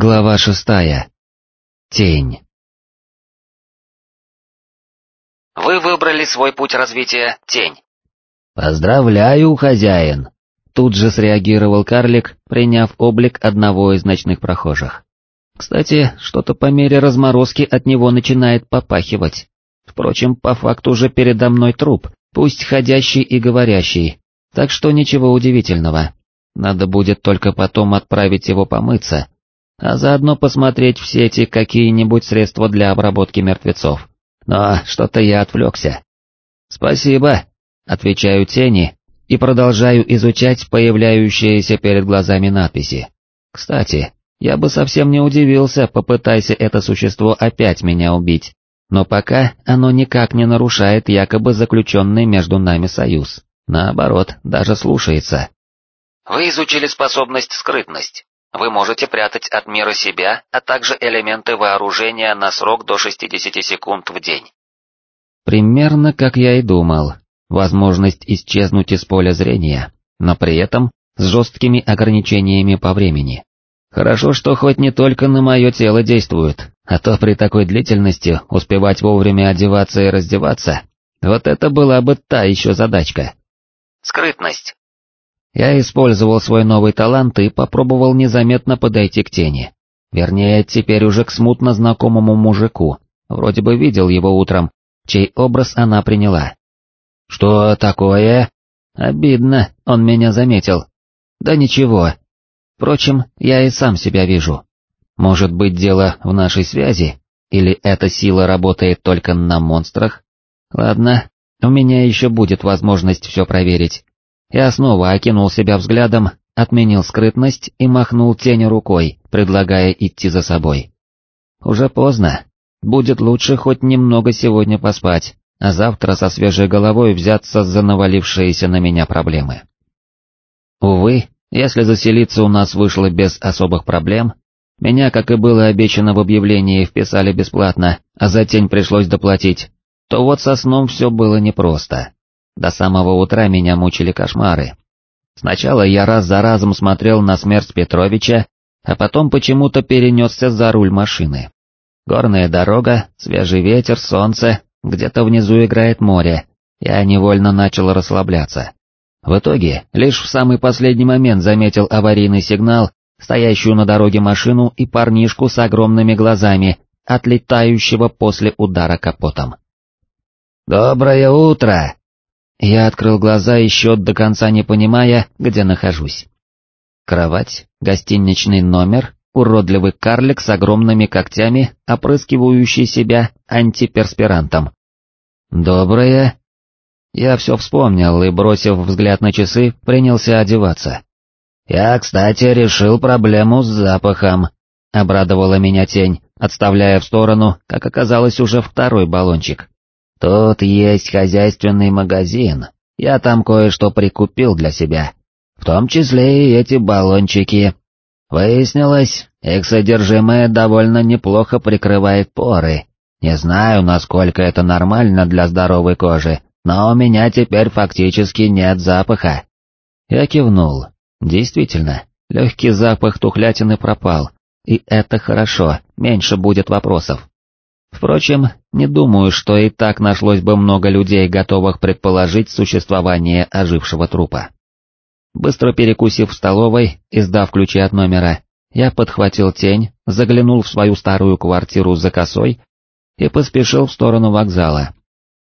Глава шестая. Тень. Вы выбрали свой путь развития «Тень». «Поздравляю, хозяин!» Тут же среагировал карлик, приняв облик одного из ночных прохожих. Кстати, что-то по мере разморозки от него начинает попахивать. Впрочем, по факту уже передо мной труп, пусть ходящий и говорящий, так что ничего удивительного. Надо будет только потом отправить его помыться, а заодно посмотреть в сети какие-нибудь средства для обработки мертвецов. Но что-то я отвлекся. «Спасибо», — отвечаю тени и продолжаю изучать появляющиеся перед глазами надписи. Кстати, я бы совсем не удивился, попытайся это существо опять меня убить, но пока оно никак не нарушает якобы заключенный между нами союз. Наоборот, даже слушается. Вы изучили способность скрытность. Вы можете прятать от мира себя, а также элементы вооружения на срок до 60 секунд в день. Примерно как я и думал. Возможность исчезнуть из поля зрения, но при этом с жесткими ограничениями по времени. Хорошо, что хоть не только на мое тело действует, а то при такой длительности успевать вовремя одеваться и раздеваться, вот это была бы та еще задачка. Скрытность. Я использовал свой новый талант и попробовал незаметно подойти к тени. Вернее, теперь уже к смутно знакомому мужику, вроде бы видел его утром, чей образ она приняла. «Что такое?» «Обидно, он меня заметил». «Да ничего. Впрочем, я и сам себя вижу. Может быть дело в нашей связи? Или эта сила работает только на монстрах? Ладно, у меня еще будет возможность все проверить. Я снова окинул себя взглядом, отменил скрытность и махнул тень рукой, предлагая идти за собой. Уже поздно. Будет лучше хоть немного сегодня поспать, а завтра со свежей головой взяться за навалившиеся на меня проблемы. Увы, если заселиться у нас вышло без особых проблем, меня, как и было обещано в объявлении, вписали бесплатно, а за тень пришлось доплатить, то вот со сном все было непросто. До самого утра меня мучили кошмары. Сначала я раз за разом смотрел на смерть Петровича, а потом почему-то перенесся за руль машины. Горная дорога, свежий ветер, солнце, где-то внизу играет море. Я невольно начал расслабляться. В итоге, лишь в самый последний момент заметил аварийный сигнал, стоящую на дороге машину и парнишку с огромными глазами, отлетающего после удара капотом. «Доброе утро!» Я открыл глаза еще до конца не понимая, где нахожусь. Кровать, гостиничный номер, уродливый карлик с огромными когтями, опрыскивающий себя антиперспирантом. «Доброе...» Я все вспомнил и, бросив взгляд на часы, принялся одеваться. «Я, кстати, решил проблему с запахом», — обрадовала меня тень, отставляя в сторону, как оказалось, уже второй баллончик. Тут есть хозяйственный магазин, я там кое-что прикупил для себя, в том числе и эти баллончики. Выяснилось, их содержимое довольно неплохо прикрывает поры. Не знаю, насколько это нормально для здоровой кожи, но у меня теперь фактически нет запаха. Я кивнул. Действительно, легкий запах тухлятины пропал, и это хорошо, меньше будет вопросов. Впрочем, не думаю, что и так нашлось бы много людей, готовых предположить существование ожившего трупа. Быстро перекусив в столовой и сдав ключи от номера, я подхватил тень, заглянул в свою старую квартиру за косой и поспешил в сторону вокзала.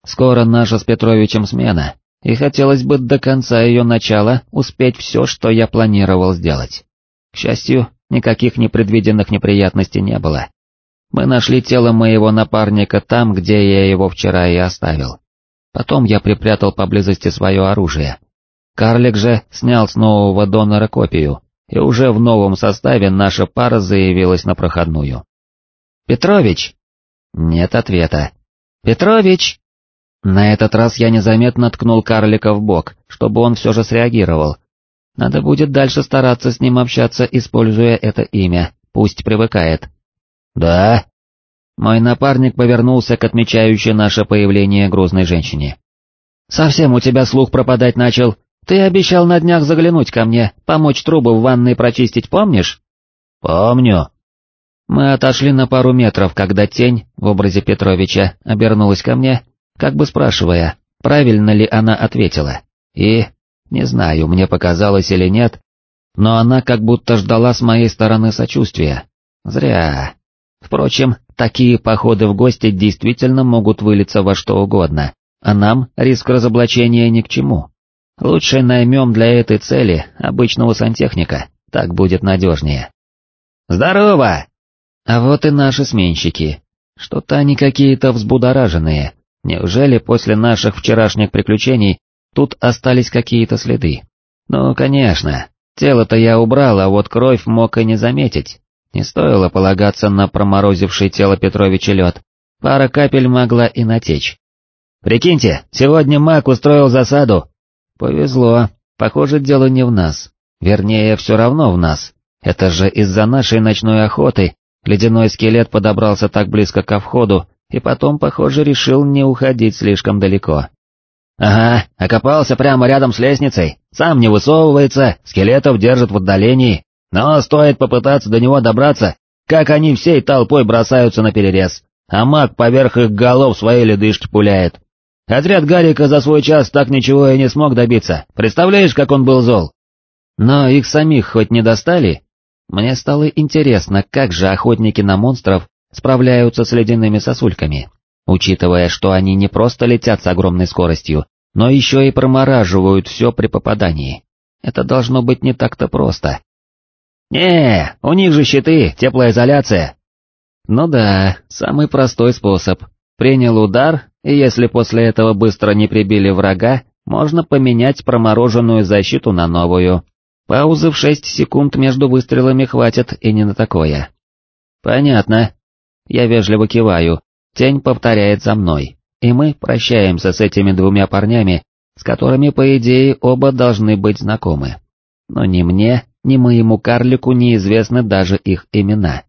Скоро наша с Петровичем смена, и хотелось бы до конца ее начала успеть все, что я планировал сделать. К счастью, никаких непредвиденных неприятностей не было. Мы нашли тело моего напарника там, где я его вчера и оставил. Потом я припрятал поблизости свое оружие. Карлик же снял с нового донора копию, и уже в новом составе наша пара заявилась на проходную. «Петрович!» Нет ответа. «Петрович!» На этот раз я незаметно ткнул карлика в бок, чтобы он все же среагировал. Надо будет дальше стараться с ним общаться, используя это имя, пусть привыкает. «Да?» Мой напарник повернулся к отмечающей наше появление грузной женщине. «Совсем у тебя слух пропадать начал. Ты обещал на днях заглянуть ко мне, помочь трубы в ванной прочистить, помнишь?» «Помню». Мы отошли на пару метров, когда тень, в образе Петровича, обернулась ко мне, как бы спрашивая, правильно ли она ответила. И, не знаю, мне показалось или нет, но она как будто ждала с моей стороны сочувствия. Зря. Впрочем, такие походы в гости действительно могут вылиться во что угодно, а нам риск разоблачения ни к чему. Лучше наймем для этой цели обычного сантехника, так будет надежнее. «Здорово!» А вот и наши сменщики. Что-то они какие-то взбудораженные. Неужели после наших вчерашних приключений тут остались какие-то следы? Ну, конечно. Тело-то я убрал, а вот кровь мог и не заметить. Не стоило полагаться на проморозивший тело Петровича лед. Пара капель могла и натечь. «Прикиньте, сегодня маг устроил засаду!» «Повезло. Похоже, дело не в нас. Вернее, все равно в нас. Это же из-за нашей ночной охоты Ледяной скелет подобрался так близко ко входу, и потом, похоже, решил не уходить слишком далеко. «Ага, окопался прямо рядом с лестницей, сам не высовывается, скелетов держит в отдалении, но стоит попытаться до него добраться, как они всей толпой бросаются на перерез, а маг поверх их голов свои ледышки пуляет. Отряд Гарика за свой час так ничего и не смог добиться, представляешь, как он был зол? Но их самих хоть не достали?» Мне стало интересно, как же охотники на монстров справляются с ледяными сосульками, учитывая, что они не просто летят с огромной скоростью, но еще и промораживают все при попадании. Это должно быть не так-то просто. Не у них же щиты, теплоизоляция». Ну да, самый простой способ. Принял удар, и если после этого быстро не прибили врага, можно поменять промороженную защиту на новую. Паузы в шесть секунд между выстрелами хватит и не на такое. Понятно. Я вежливо киваю, тень повторяет за мной, и мы прощаемся с этими двумя парнями, с которыми, по идее, оба должны быть знакомы. Но ни мне, ни моему карлику неизвестны даже их имена.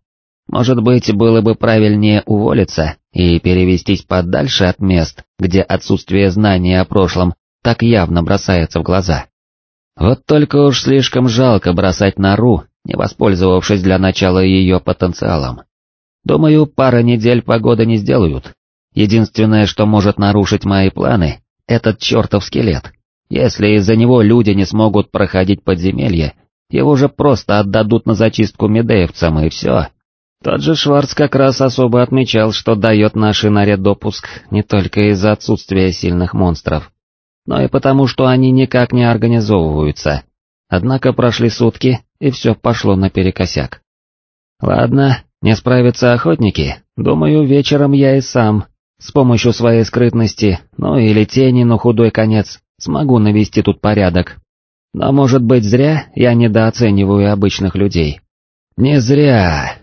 Может быть, было бы правильнее уволиться и перевестись подальше от мест, где отсутствие знания о прошлом так явно бросается в глаза. Вот только уж слишком жалко бросать нору, не воспользовавшись для начала ее потенциалом. Думаю, пара недель погоды не сделают. Единственное, что может нарушить мои планы, этот чертов скелет. Если из-за него люди не смогут проходить подземелье, его же просто отдадут на зачистку медеевцам и все. Тот же Шварц как раз особо отмечал, что дает нашей норе допуск не только из-за отсутствия сильных монстров, но и потому, что они никак не организовываются. Однако прошли сутки, и все пошло наперекосяк. Ладно, не справятся охотники, думаю, вечером я и сам, с помощью своей скрытности, ну или тени на худой конец, смогу навести тут порядок. Но может быть зря я недооцениваю обычных людей. Не зря.